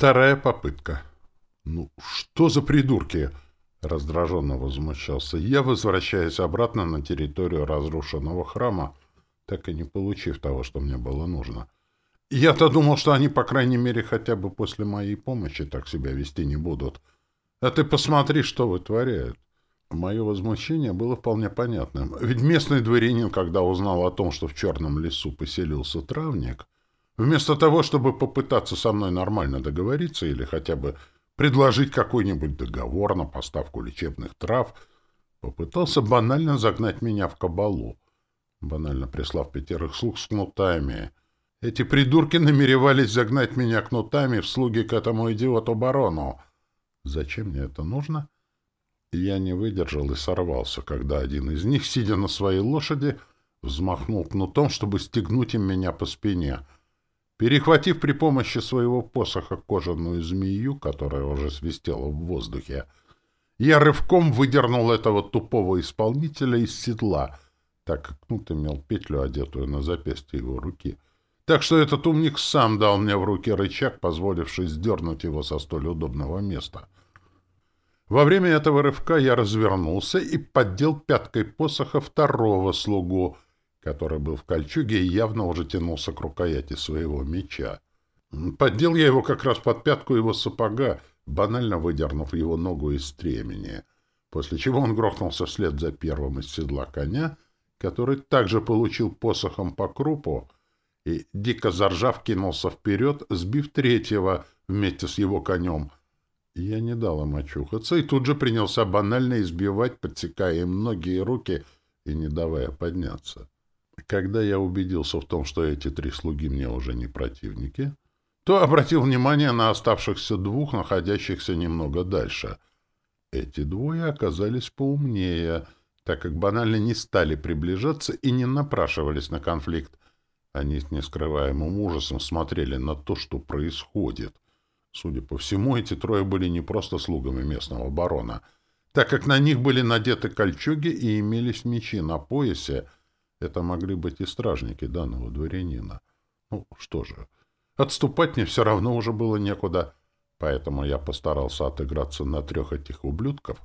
Вторая попытка. «Ну, что за придурки?» — раздраженно возмущался я, возвращаясь обратно на территорию разрушенного храма, так и не получив того, что мне было нужно. Я-то думал, что они, по крайней мере, хотя бы после моей помощи так себя вести не будут. А ты посмотри, что вытворяют. Мое возмущение было вполне понятным. Ведь местный дворянин, когда узнал о том, что в черном лесу поселился травник, вместо того, чтобы попытаться со мной нормально договориться или хотя бы предложить какой-нибудь договор на поставку лечебных трав, попытался банально загнать меня в кабалу, банально прислав пятерых слуг с кнутами. Эти придурки намеревались загнать меня кнутами в слуги к этому идиоту-барону. Зачем мне это нужно? — я не выдержал и сорвался, когда один из них, сидя на своей лошади, взмахнул кнутом, чтобы стегнуть им меня по спине. Перехватив при помощи своего посоха кожаную змею, которая уже свистела в воздухе, я рывком выдернул этого тупого исполнителя из седла, так как кнут имел петлю, одетую на запястье его руки. Так что этот умник сам дал мне в руки рычаг, позволивший сдернуть его со столь удобного места — во время этого рывка я развернулся и поддел пяткой посоха второго слугу, который был в кольчуге и явно уже тянулся к рукояти своего меча. Поддел я его как раз под пятку его сапога, банально выдернув его ногу из стремени, после чего он грохнулся вслед за первым из седла коня, который также получил посохом по крупу, и, дико заржав, кинулся вперед, сбив третьего вместе с его конем — я не дал им очухаться и тут же принялся банально избивать, подсекая им ноги и руки и не давая подняться. Когда я убедился в том, что эти три слуги мне уже не противники, то обратил внимание на оставшихся двух, находящихся немного дальше. Эти двое оказались поумнее, так как банально не стали приближаться и не напрашивались на конфликт. Они с нескрываемым ужасом смотрели на то, что происходит — Судя по всему, эти трое были не просто слугами местного барона, так как на них были надеты кольчуги и имелись мечи на поясе. Это могли быть и стражники данного дворянина. Ну, что же, отступать мне все равно уже было некуда, поэтому я постарался отыграться на трех этих ублюдков,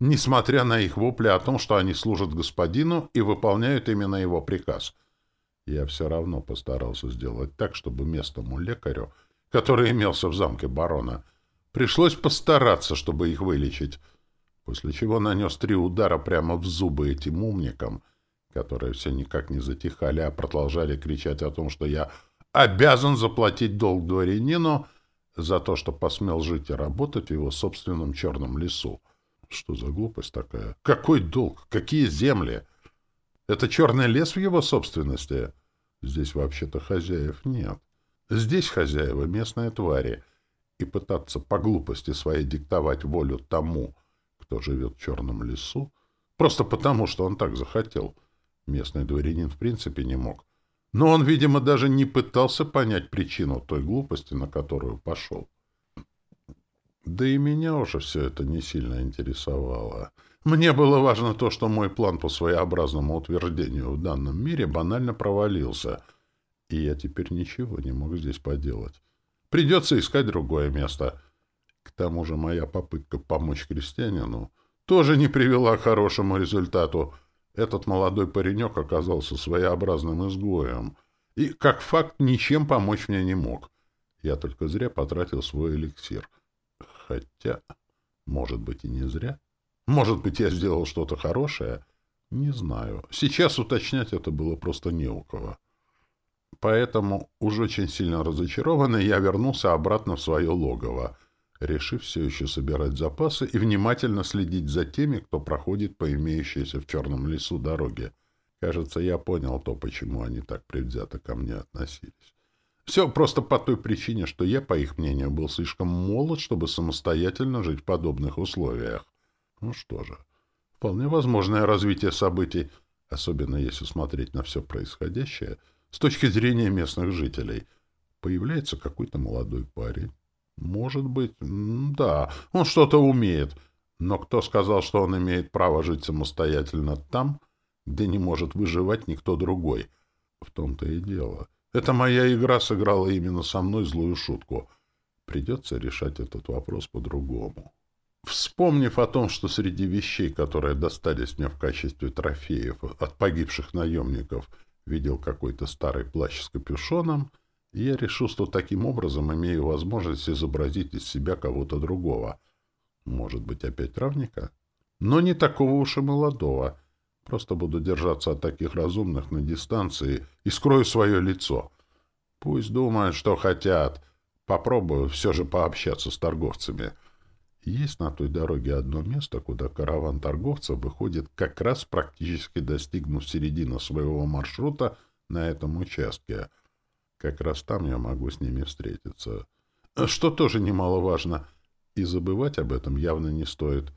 несмотря на их вопли о том, что они служат господину и выполняют именно его приказ. Я все равно постарался сделать так, чтобы местному лекарю — который имелся в замке барона. Пришлось постараться, чтобы их вылечить, после чего нанес три удара прямо в зубы этим умникам, которые все никак не затихали, а продолжали кричать о том, что я обязан заплатить долг дворянину за то, что посмел жить и работать в его собственном черном лесу. Что за глупость такая? Какой долг? Какие земли? Это черный лес в его собственности? Здесь вообще-то хозяев нет. Здесь хозяева местные твари, и пытаться по глупости своей диктовать волю тому, кто живет в черном лесу, просто потому, что он так захотел, местный дворянин в принципе не мог. Но он, видимо, даже не пытался понять причину той глупости, на которую пошел. Да и меня уже все это не сильно интересовало. Мне было важно то, что мой план по своеобразному утверждению в данном мире банально провалился — и я теперь ничего не мог здесь поделать. Придется искать другое место. К тому же моя попытка помочь крестьянину тоже не привела к хорошему результату. Этот молодой паренек оказался своеобразным изгоем. И, как факт, ничем помочь мне не мог. Я только зря потратил свой эликсир. Хотя, может быть, и не зря. Может быть, я сделал что-то хорошее. Не знаю. Сейчас уточнять это было просто не у кого. Поэтому, уж очень сильно разочарованный, я вернулся обратно в свое логово, решив все еще собирать запасы и внимательно следить за теми, кто проходит по имеющейся в черном лесу дороге. Кажется, я понял то, почему они так предвзято ко мне относились. Все просто по той причине, что я, по их мнению, был слишком молод, чтобы самостоятельно жить в подобных условиях. Ну что же, вполне возможное развитие событий, особенно если смотреть на все происходящее — с точки зрения местных жителей. Появляется какой-то молодой парень. Может быть, да, он что-то умеет. Но кто сказал, что он имеет право жить самостоятельно там, где не может выживать никто другой? В том-то и дело. Эта моя игра сыграла именно со мной злую шутку. Придется решать этот вопрос по-другому. Вспомнив о том, что среди вещей, которые достались мне в качестве трофеев от погибших наемников, видел какой-то старый плащ с капюшоном, я решил, что таким образом имею возможность изобразить из себя кого-то другого. Может быть, опять травника? Но не такого уж и молодого. Просто буду держаться от таких разумных на дистанции и скрою свое лицо. Пусть думают, что хотят. Попробую все же пообщаться с торговцами. Есть на той дороге одно место, куда караван торговцев выходит как раз практически достигнув середины своего маршрута на этом участке. Как раз там я могу с ними встретиться. Что тоже немаловажно. И забывать об этом явно не стоит.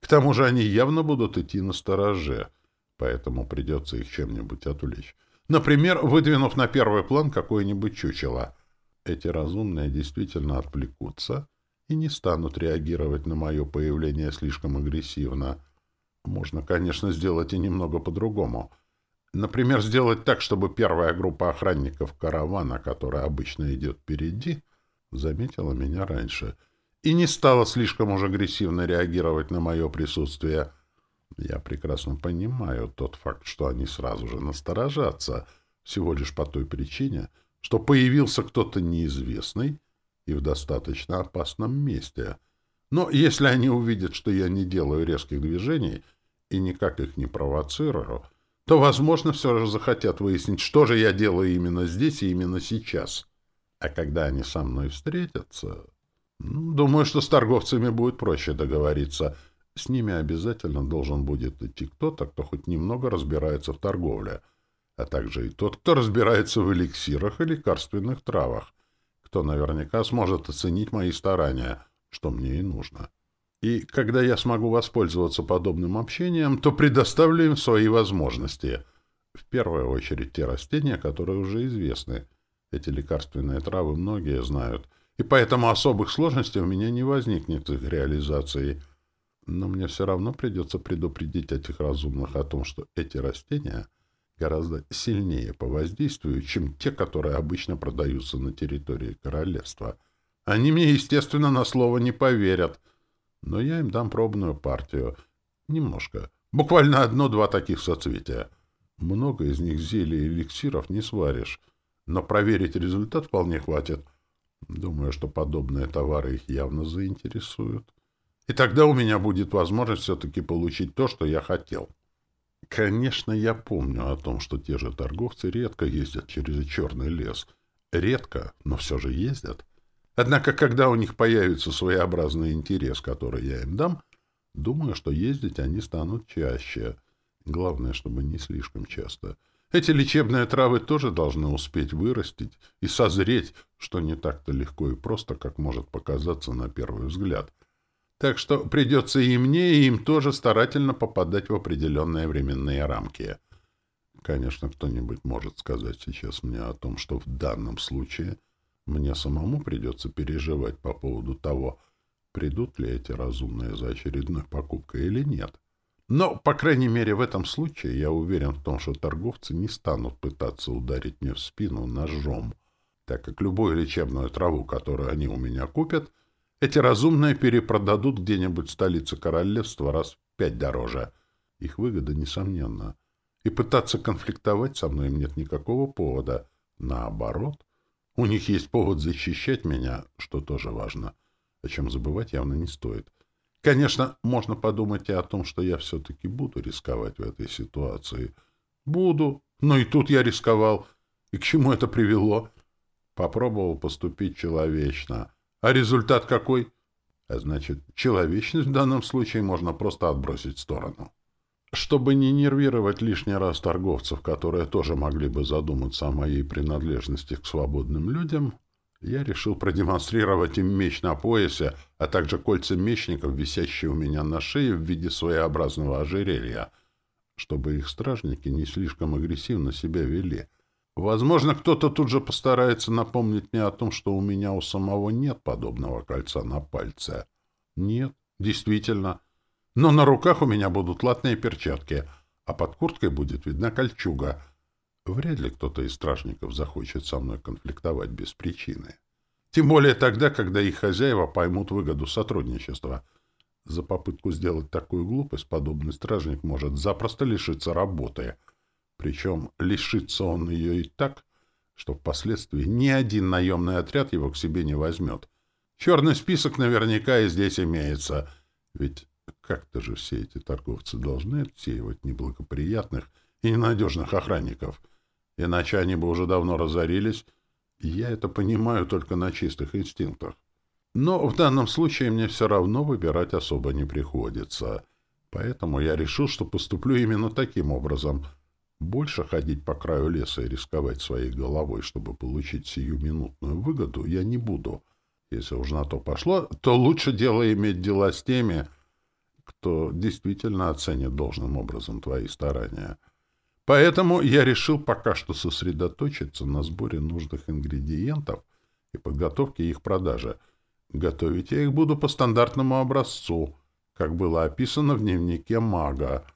К тому же они явно будут идти на стороже, поэтому придется их чем-нибудь отвлечь. Например, выдвинув на первый план какое-нибудь чучело. Эти разумные действительно отвлекутся и не станут реагировать на мое появление слишком агрессивно. Можно, конечно, сделать и немного по-другому. Например, сделать так, чтобы первая группа охранников каравана, которая обычно идет впереди, заметила меня раньше и не стала слишком уж агрессивно реагировать на мое присутствие. Я прекрасно понимаю тот факт, что они сразу же насторожатся, всего лишь по той причине, что появился кто-то неизвестный, и в достаточно опасном месте. Но если они увидят, что я не делаю резких движений и никак их не провоцирую, то, возможно, все же захотят выяснить, что же я делаю именно здесь и именно сейчас. А когда они со мной встретятся... Ну, думаю, что с торговцами будет проще договориться. С ними обязательно должен будет идти кто-то, кто хоть немного разбирается в торговле, а также и тот, кто разбирается в эликсирах и лекарственных травах кто наверняка сможет оценить мои старания, что мне и нужно. И когда я смогу воспользоваться подобным общением, то предоставлю им свои возможности. В первую очередь те растения, которые уже известны. Эти лекарственные травы многие знают, и поэтому особых сложностей у меня не возникнет их реализации. Но мне все равно придется предупредить этих разумных о том, что эти растения — гораздо сильнее по воздействию, чем те, которые обычно продаются на территории королевства. Они мне, естественно, на слово не поверят, но я им дам пробную партию. Немножко. Буквально одно-два таких соцветия. Много из них зелий и эликсиров не сваришь, но проверить результат вполне хватит. Думаю, что подобные товары их явно заинтересуют. И тогда у меня будет возможность все-таки получить то, что я хотел. Конечно, я помню о том, что те же торговцы редко ездят через черный лес. Редко, но все же ездят. Однако, когда у них появится своеобразный интерес, который я им дам, думаю, что ездить они станут чаще. Главное, чтобы не слишком часто. Эти лечебные травы тоже должны успеть вырастить и созреть, что не так-то легко и просто, как может показаться на первый взгляд — так что придется и мне, и им тоже старательно попадать в определенные временные рамки. Конечно, кто-нибудь может сказать сейчас мне о том, что в данном случае мне самому придется переживать по поводу того, придут ли эти разумные за очередной покупкой или нет. Но, по крайней мере, в этом случае я уверен в том, что торговцы не станут пытаться ударить мне в спину ножом, так как любую лечебную траву, которую они у меня купят — эти разумные перепродадут где-нибудь в столице королевства раз в пять дороже. Их выгода несомненна. И пытаться конфликтовать со мной им нет никакого повода. Наоборот, у них есть повод защищать меня, что тоже важно, о чем забывать явно не стоит. Конечно, можно подумать и о том, что я все-таки буду рисковать в этой ситуации. Буду, но и тут я рисковал. И к чему это привело? Попробовал поступить человечно — а результат какой? А значит, человечность в данном случае можно просто отбросить в сторону. Чтобы не нервировать лишний раз торговцев, которые тоже могли бы задуматься о моей принадлежности к свободным людям, я решил продемонстрировать им меч на поясе, а также кольца мечников, висящие у меня на шее в виде своеобразного ожерелья, чтобы их стражники не слишком агрессивно себя вели — Возможно, кто-то тут же постарается напомнить мне о том, что у меня у самого нет подобного кольца на пальце. Нет, действительно. Но на руках у меня будут латные перчатки, а под курткой будет видна кольчуга. Вряд ли кто-то из стражников захочет со мной конфликтовать без причины. Тем более тогда, когда их хозяева поймут выгоду сотрудничества. За попытку сделать такую глупость подобный стражник может запросто лишиться работы. Причем лишится он ее и так, что впоследствии ни один наемный отряд его к себе не возьмет. Черный список наверняка и здесь имеется. Ведь как-то же все эти торговцы должны отсеивать неблагоприятных и ненадежных охранников. Иначе они бы уже давно разорились. Я это понимаю только на чистых инстинктах. Но в данном случае мне все равно выбирать особо не приходится. Поэтому я решил, что поступлю именно таким образом. Больше ходить по краю леса и рисковать своей головой, чтобы получить сиюминутную выгоду, я не буду. Если уж на то пошло, то лучше дело иметь дела с теми, кто действительно оценит должным образом твои старания. Поэтому я решил пока что сосредоточиться на сборе нужных ингредиентов и подготовке их продажи. Готовить я их буду по стандартному образцу, как было описано в дневнике мага.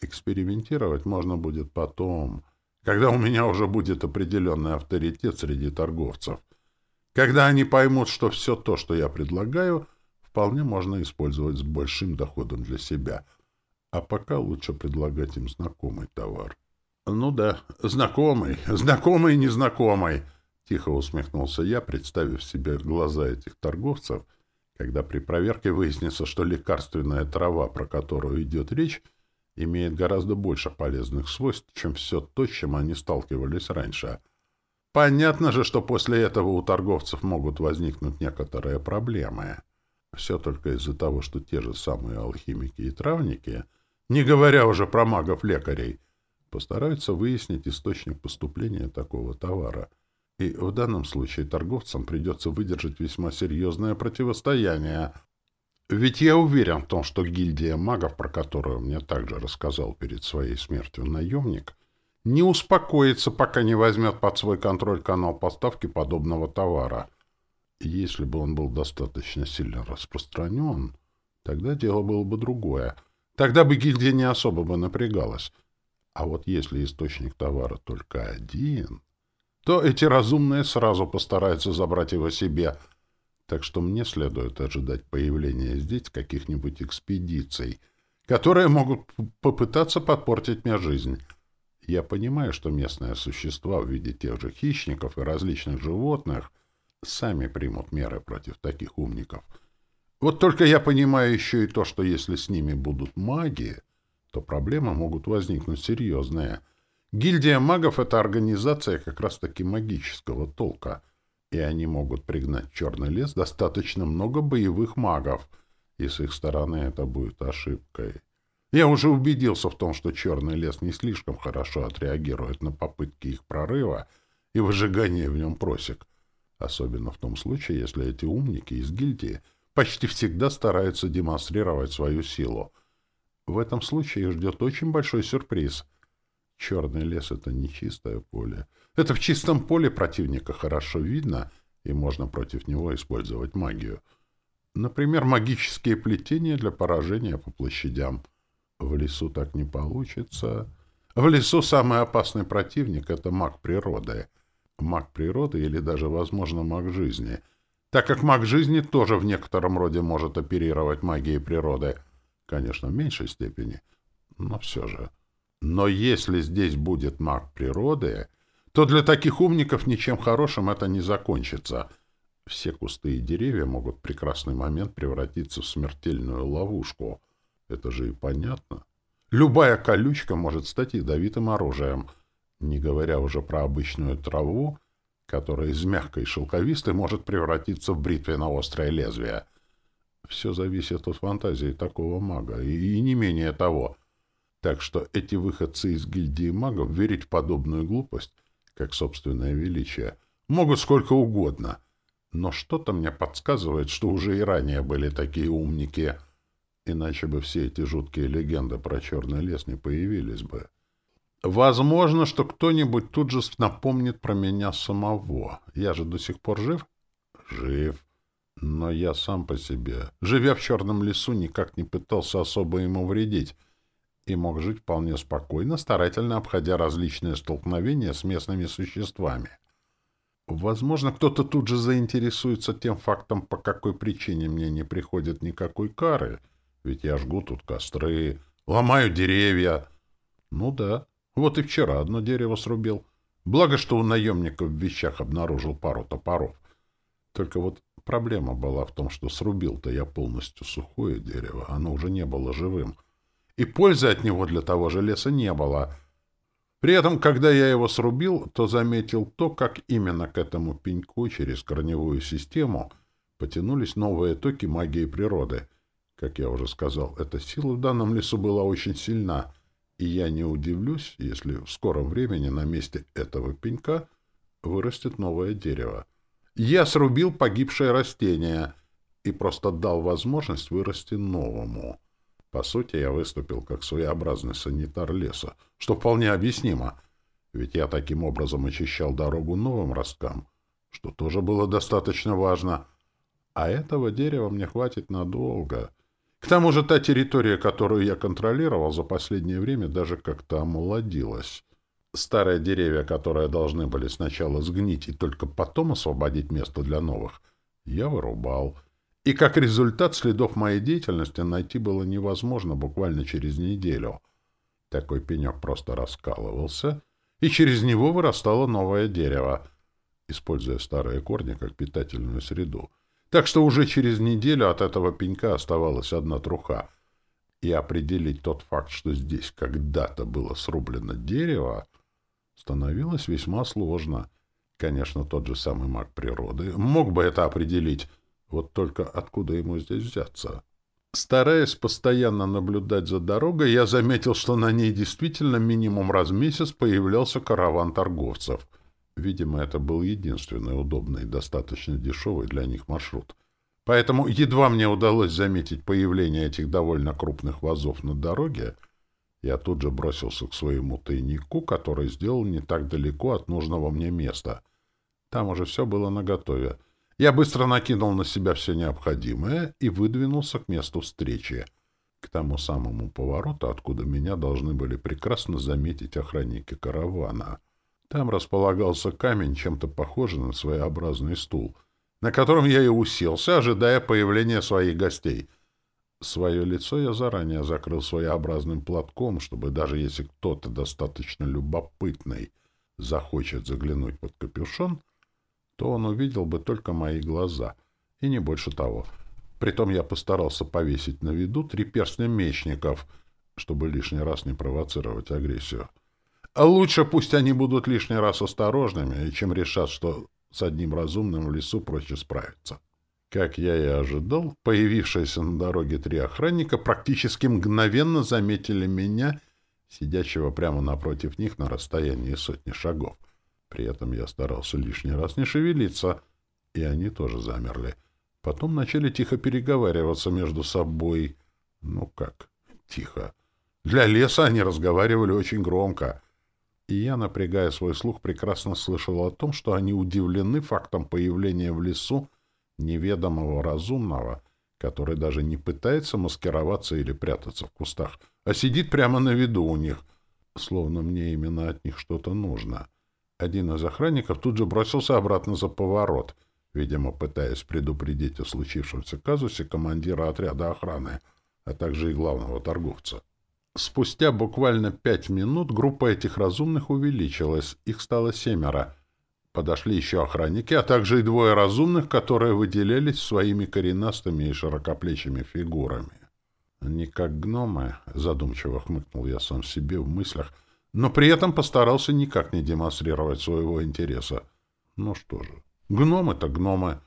Экспериментировать можно будет потом, когда у меня уже будет определенный авторитет среди торговцев. Когда они поймут, что все то, что я предлагаю, вполне можно использовать с большим доходом для себя. А пока лучше предлагать им знакомый товар. Ну да, знакомый, знакомый незнакомый. Тихо усмехнулся я, представив себе глаза этих торговцев, когда при проверке выяснится, что лекарственная трава, про которую идет речь, имеет гораздо больше полезных свойств, чем все то, с чем они сталкивались раньше. Понятно же, что после этого у торговцев могут возникнуть некоторые проблемы. Все только из-за того, что те же самые алхимики и травники, не говоря уже про магов-лекарей, постараются выяснить источник поступления такого товара. И в данном случае торговцам придется выдержать весьма серьезное противостояние. Ведь я уверен в том, что гильдия магов, про которую мне также рассказал перед своей смертью наемник, не успокоится, пока не возьмет под свой контроль канал поставки подобного товара. Если бы он был достаточно сильно распространен, тогда дело было бы другое. Тогда бы гильдия не особо бы напрягалась. А вот если источник товара только один, то эти разумные сразу постараются забрать его себе. Так что мне следует ожидать появления здесь каких-нибудь экспедиций, которые могут попытаться подпортить мне жизнь. Я понимаю, что местные существа в виде тех же хищников и различных животных сами примут меры против таких умников. Вот только я понимаю еще и то, что если с ними будут маги, то проблемы могут возникнуть серьезные. Гильдия магов — это организация как раз-таки магического толка, и они могут пригнать в черный лес достаточно много боевых магов, и с их стороны это будет ошибкой. Я уже убедился в том, что черный лес не слишком хорошо отреагирует на попытки их прорыва и выжигания в нем просек, особенно в том случае, если эти умники из гильдии почти всегда стараются демонстрировать свою силу — в этом случае ждет очень большой сюрприз. Черный лес — это не чистое поле. Это в чистом поле противника хорошо видно, и можно против него использовать магию. Например, магические плетения для поражения по площадям. В лесу так не получится. В лесу самый опасный противник — это маг природы. Маг природы или даже, возможно, маг жизни. Так как маг жизни тоже в некотором роде может оперировать магией природы — Конечно, в меньшей степени, но все же. Но если здесь будет маг природы, то для таких умников ничем хорошим это не закончится. Все кусты и деревья могут в прекрасный момент превратиться в смертельную ловушку. Это же и понятно. Любая колючка может стать ядовитым оружием, не говоря уже про обычную траву, которая из мягкой шелковистой может превратиться в бритвенно-острое лезвие — все зависит от фантазии такого мага, и, и не менее того. Так что эти выходцы из гильдии магов верить в подобную глупость, как собственное величие, могут сколько угодно. Но что-то мне подсказывает, что уже и ранее были такие умники, иначе бы все эти жуткие легенды про черный лес не появились бы. Возможно, что кто-нибудь тут же напомнит про меня самого. Я же до сих пор жив? Жив. Но я сам по себе, живя в черном лесу, никак не пытался особо ему вредить и мог жить вполне спокойно, старательно обходя различные столкновения с местными существами. Возможно, кто-то тут же заинтересуется тем фактом, по какой причине мне не приходит никакой кары, ведь я жгу тут костры, ломаю деревья. Ну да, вот и вчера одно дерево срубил. Благо, что у наемников в вещах обнаружил пару топоров. Только вот проблема была в том, что срубил-то я полностью сухое дерево, оно уже не было живым. И пользы от него для того же леса не было. При этом, когда я его срубил, то заметил то, как именно к этому пеньку через корневую систему потянулись новые токи магии природы. Как я уже сказал, эта сила в данном лесу была очень сильна — и я не удивлюсь, если в скором времени на месте этого пенька вырастет новое дерево. Я срубил погибшее растение и просто дал возможность вырасти новому. По сути, я выступил как своеобразный санитар леса, что вполне объяснимо, ведь я таким образом очищал дорогу новым росткам, что тоже было достаточно важно. А этого дерева мне хватит надолго — к тому же та территория, которую я контролировал за последнее время, даже как-то омолодилась. Старые деревья, которые должны были сначала сгнить и только потом освободить место для новых, я вырубал. И как результат следов моей деятельности найти было невозможно буквально через неделю. Такой пенек просто раскалывался, и через него вырастало новое дерево, используя старые корни как питательную среду — так что уже через неделю от этого пенька оставалась одна труха. И определить тот факт, что здесь когда-то было срублено дерево, становилось весьма сложно. Конечно, тот же самый маг природы мог бы это определить, вот только откуда ему здесь взяться? Стараясь постоянно наблюдать за дорогой, я заметил, что на ней действительно минимум раз в месяц появлялся караван торговцев — Видимо, это был единственный удобный и достаточно дешевый для них маршрут. Поэтому едва мне удалось заметить появление этих довольно крупных вазов на дороге, я тут же бросился к своему тайнику, который сделал не так далеко от нужного мне места. Там уже все было наготове. Я быстро накинул на себя все необходимое и выдвинулся к месту встречи, к тому самому повороту, откуда меня должны были прекрасно заметить охранники каравана — там располагался камень, чем-то похожий на своеобразный стул, на котором я и уселся, ожидая появления своих гостей. Свое лицо я заранее закрыл своеобразным платком, чтобы даже если кто-то достаточно любопытный захочет заглянуть под капюшон, то он увидел бы только мои глаза, и не больше того. Притом я постарался повесить на виду три перстня мечников, чтобы лишний раз не провоцировать агрессию. А лучше пусть они будут лишний раз осторожными, чем решат, что с одним разумным в лесу проще справиться. Как я и ожидал, появившиеся на дороге три охранника практически мгновенно заметили меня, сидящего прямо напротив них на расстоянии сотни шагов. При этом я старался лишний раз не шевелиться, и они тоже замерли. Потом начали тихо переговариваться между собой. Ну как, тихо. Для леса они разговаривали очень громко — и я, напрягая свой слух, прекрасно слышал о том, что они удивлены фактом появления в лесу неведомого разумного, который даже не пытается маскироваться или прятаться в кустах, а сидит прямо на виду у них, словно мне именно от них что-то нужно. Один из охранников тут же бросился обратно за поворот, видимо, пытаясь предупредить о случившемся казусе командира отряда охраны, а также и главного торговца. Спустя буквально пять минут группа этих разумных увеличилась, их стало семеро. Подошли еще охранники, а также и двое разумных, которые выделялись своими коренастыми и широкоплечими фигурами. «Не как гномы», — задумчиво хмыкнул я сам себе в мыслях, но при этом постарался никак не демонстрировать своего интереса. Ну что же, гномы-то гномы.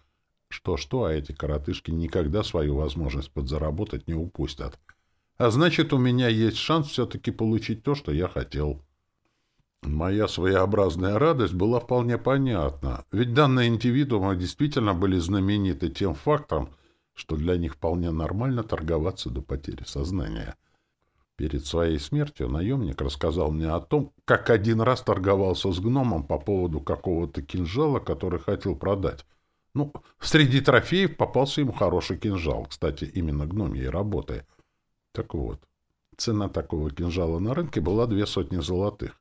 Что-что, а эти коротышки никогда свою возможность подзаработать не упустят. А значит, у меня есть шанс все-таки получить то, что я хотел. Моя своеобразная радость была вполне понятна, ведь данные индивидуумы действительно были знамениты тем фактом, что для них вполне нормально торговаться до потери сознания. Перед своей смертью наемник рассказал мне о том, как один раз торговался с гномом по поводу какого-то кинжала, который хотел продать. Ну, среди трофеев попался ему хороший кинжал, кстати, именно гномьей работы — так вот, цена такого кинжала на рынке была две сотни золотых.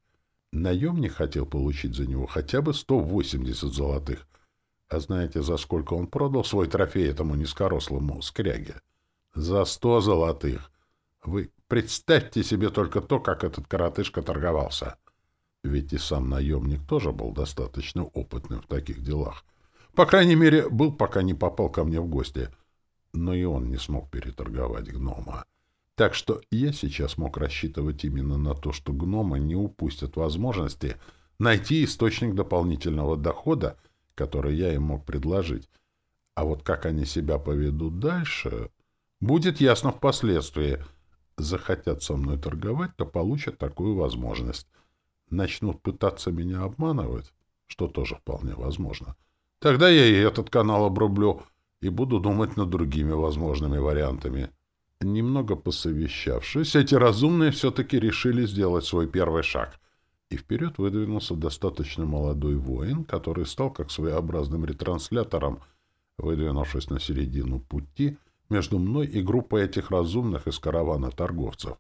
Наемник хотел получить за него хотя бы 180 золотых. А знаете, за сколько он продал свой трофей этому низкорослому скряге? За сто золотых. Вы представьте себе только то, как этот коротышка торговался. Ведь и сам наемник тоже был достаточно опытным в таких делах. По крайней мере, был, пока не попал ко мне в гости. Но и он не смог переторговать гнома. Так что я сейчас мог рассчитывать именно на то, что гномы не упустят возможности найти источник дополнительного дохода, который я им мог предложить. А вот как они себя поведут дальше, будет ясно впоследствии. Захотят со мной торговать, то получат такую возможность. Начнут пытаться меня обманывать, что тоже вполне возможно. Тогда я и этот канал обрублю и буду думать над другими возможными вариантами. Немного посовещавшись, эти разумные все-таки решили сделать свой первый шаг. И вперед выдвинулся достаточно молодой воин, который стал как своеобразным ретранслятором, выдвинувшись на середину пути между мной и группой этих разумных из каравана торговцев.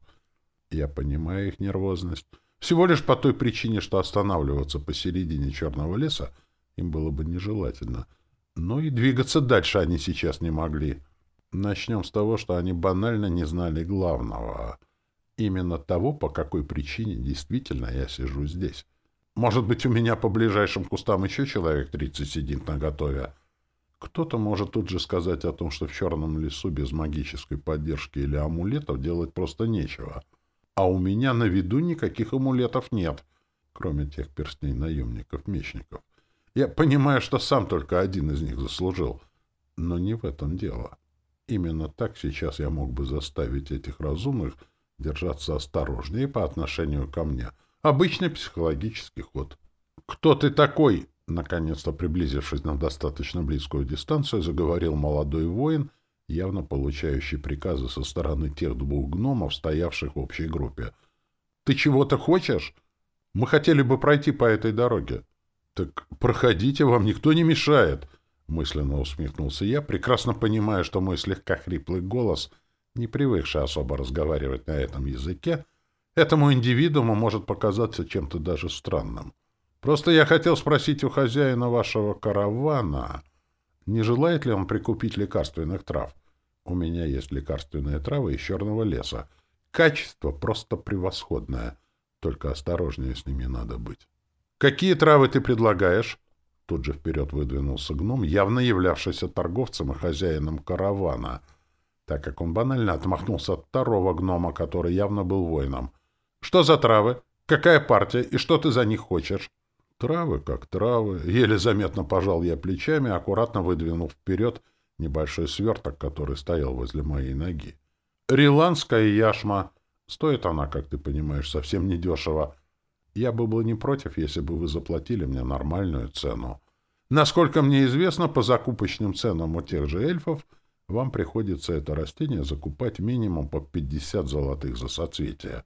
Я понимаю их нервозность. Всего лишь по той причине, что останавливаться посередине черного леса им было бы нежелательно. Но и двигаться дальше они сейчас не могли. Начнем с того, что они банально не знали главного. Именно того, по какой причине действительно я сижу здесь. Может быть, у меня по ближайшим кустам еще человек 30 сидит наготове. Кто-то может тут же сказать о том, что в черном лесу без магической поддержки или амулетов делать просто нечего. А у меня на виду никаких амулетов нет, кроме тех перстней наемников-мечников. Я понимаю, что сам только один из них заслужил, но не в этом дело. Именно так сейчас я мог бы заставить этих разумных держаться осторожнее по отношению ко мне. Обычный психологический ход. «Кто ты такой?» Наконец-то приблизившись на достаточно близкую дистанцию, заговорил молодой воин, явно получающий приказы со стороны тех двух гномов, стоявших в общей группе. «Ты чего-то хочешь? Мы хотели бы пройти по этой дороге». «Так проходите, вам никто не мешает», — мысленно усмехнулся я, прекрасно понимая, что мой слегка хриплый голос, не привыкший особо разговаривать на этом языке, этому индивидууму может показаться чем-то даже странным. Просто я хотел спросить у хозяина вашего каравана, не желает ли он прикупить лекарственных трав. У меня есть лекарственные травы из черного леса. Качество просто превосходное, только осторожнее с ними надо быть. «Какие травы ты предлагаешь?» Тут же вперед выдвинулся гном, явно являвшийся торговцем и хозяином каравана, так как он банально отмахнулся от второго гнома, который явно был воином. «Что за травы? Какая партия? И что ты за них хочешь?» «Травы как травы». Еле заметно пожал я плечами, аккуратно выдвинув вперед небольшой сверток, который стоял возле моей ноги. «Риландская яшма. Стоит она, как ты понимаешь, совсем недешево. Я бы был не против, если бы вы заплатили мне нормальную цену. Насколько мне известно, по закупочным ценам у тех же эльфов вам приходится это растение закупать минимум по 50 золотых за соцветие.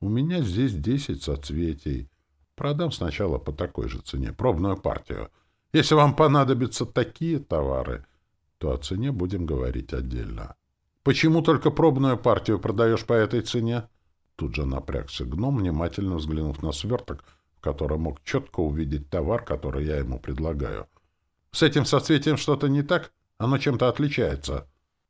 У меня здесь 10 соцветий. Продам сначала по такой же цене, пробную партию. Если вам понадобятся такие товары, то о цене будем говорить отдельно. Почему только пробную партию продаешь по этой цене? Тут же напрягся гном, внимательно взглянув на сверток, в котором мог четко увидеть товар, который я ему предлагаю. «С этим соцветием что-то не так? Оно чем-то отличается?»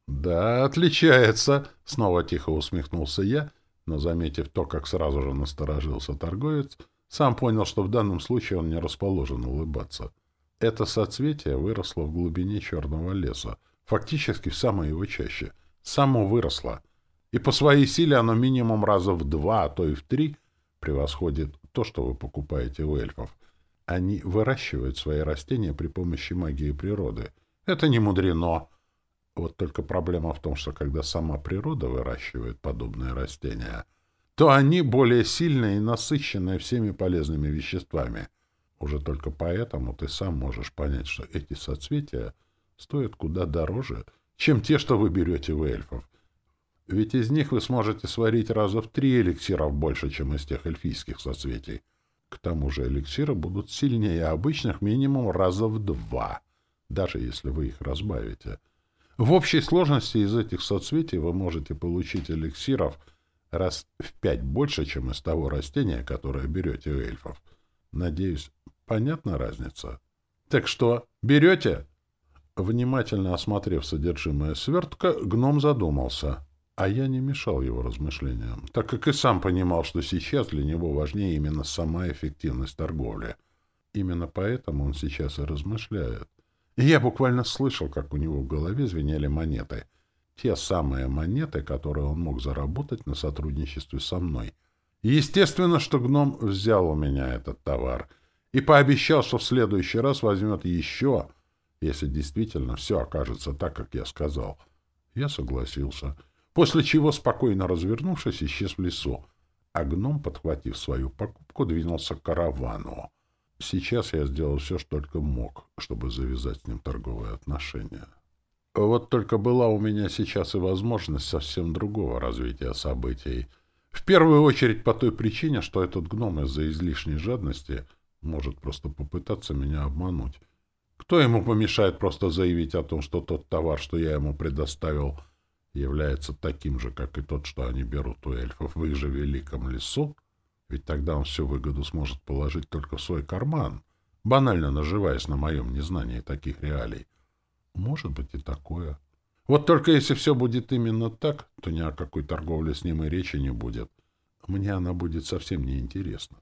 «Да, отличается!» — снова тихо усмехнулся я, но, заметив то, как сразу же насторожился торговец, сам понял, что в данном случае он не расположен улыбаться. Это соцветие выросло в глубине черного леса, фактически в самой его чаще. Само выросло — и по своей силе оно минимум раза в два, а то и в три превосходит то, что вы покупаете у эльфов. Они выращивают свои растения при помощи магии природы. Это не мудрено. Вот только проблема в том, что когда сама природа выращивает подобные растения, то они более сильные и насыщенные всеми полезными веществами. Уже только поэтому ты сам можешь понять, что эти соцветия стоят куда дороже, чем те, что вы берете у эльфов. Ведь из них вы сможете сварить раза в три эликсиров больше, чем из тех эльфийских соцветий. К тому же эликсиры будут сильнее обычных минимум раза в два, даже если вы их разбавите. В общей сложности из этих соцветий вы можете получить эликсиров Раз в пять больше, чем из того растения, которое берете у эльфов. Надеюсь, понятна разница? Так что, берете? Внимательно осмотрев содержимое свертка, гном задумался. А я не мешал его размышлениям, так как и сам понимал, что сейчас для него важнее именно сама эффективность торговли. Именно поэтому он сейчас и размышляет. И я буквально слышал, как у него в голове звенели монеты. Те самые монеты, которые он мог заработать на сотрудничестве со мной. Естественно, что гном взял у меня этот товар и пообещал, что в следующий раз возьмет еще, если действительно все окажется так, как я сказал. Я согласился. После чего, спокойно развернувшись, исчез в лесу, а гном, подхватив свою покупку, двинулся к каравану. Сейчас я сделал все, что только мог, чтобы завязать с ним торговые отношения. Вот только была у меня сейчас и возможность совсем другого развития событий. В первую очередь по той причине, что этот гном из-за излишней жадности может просто попытаться меня обмануть. Кто ему помешает просто заявить о том, что тот товар, что я ему предоставил, является таким же, как и тот, что они берут у эльфов в их же великом лесу? Ведь тогда он всю выгоду сможет положить только в свой карман, банально наживаясь на моем незнании таких реалий. Может быть и такое. Вот только если все будет именно так, то ни о какой торговле с ним и речи не будет. Мне она будет совсем неинтересна.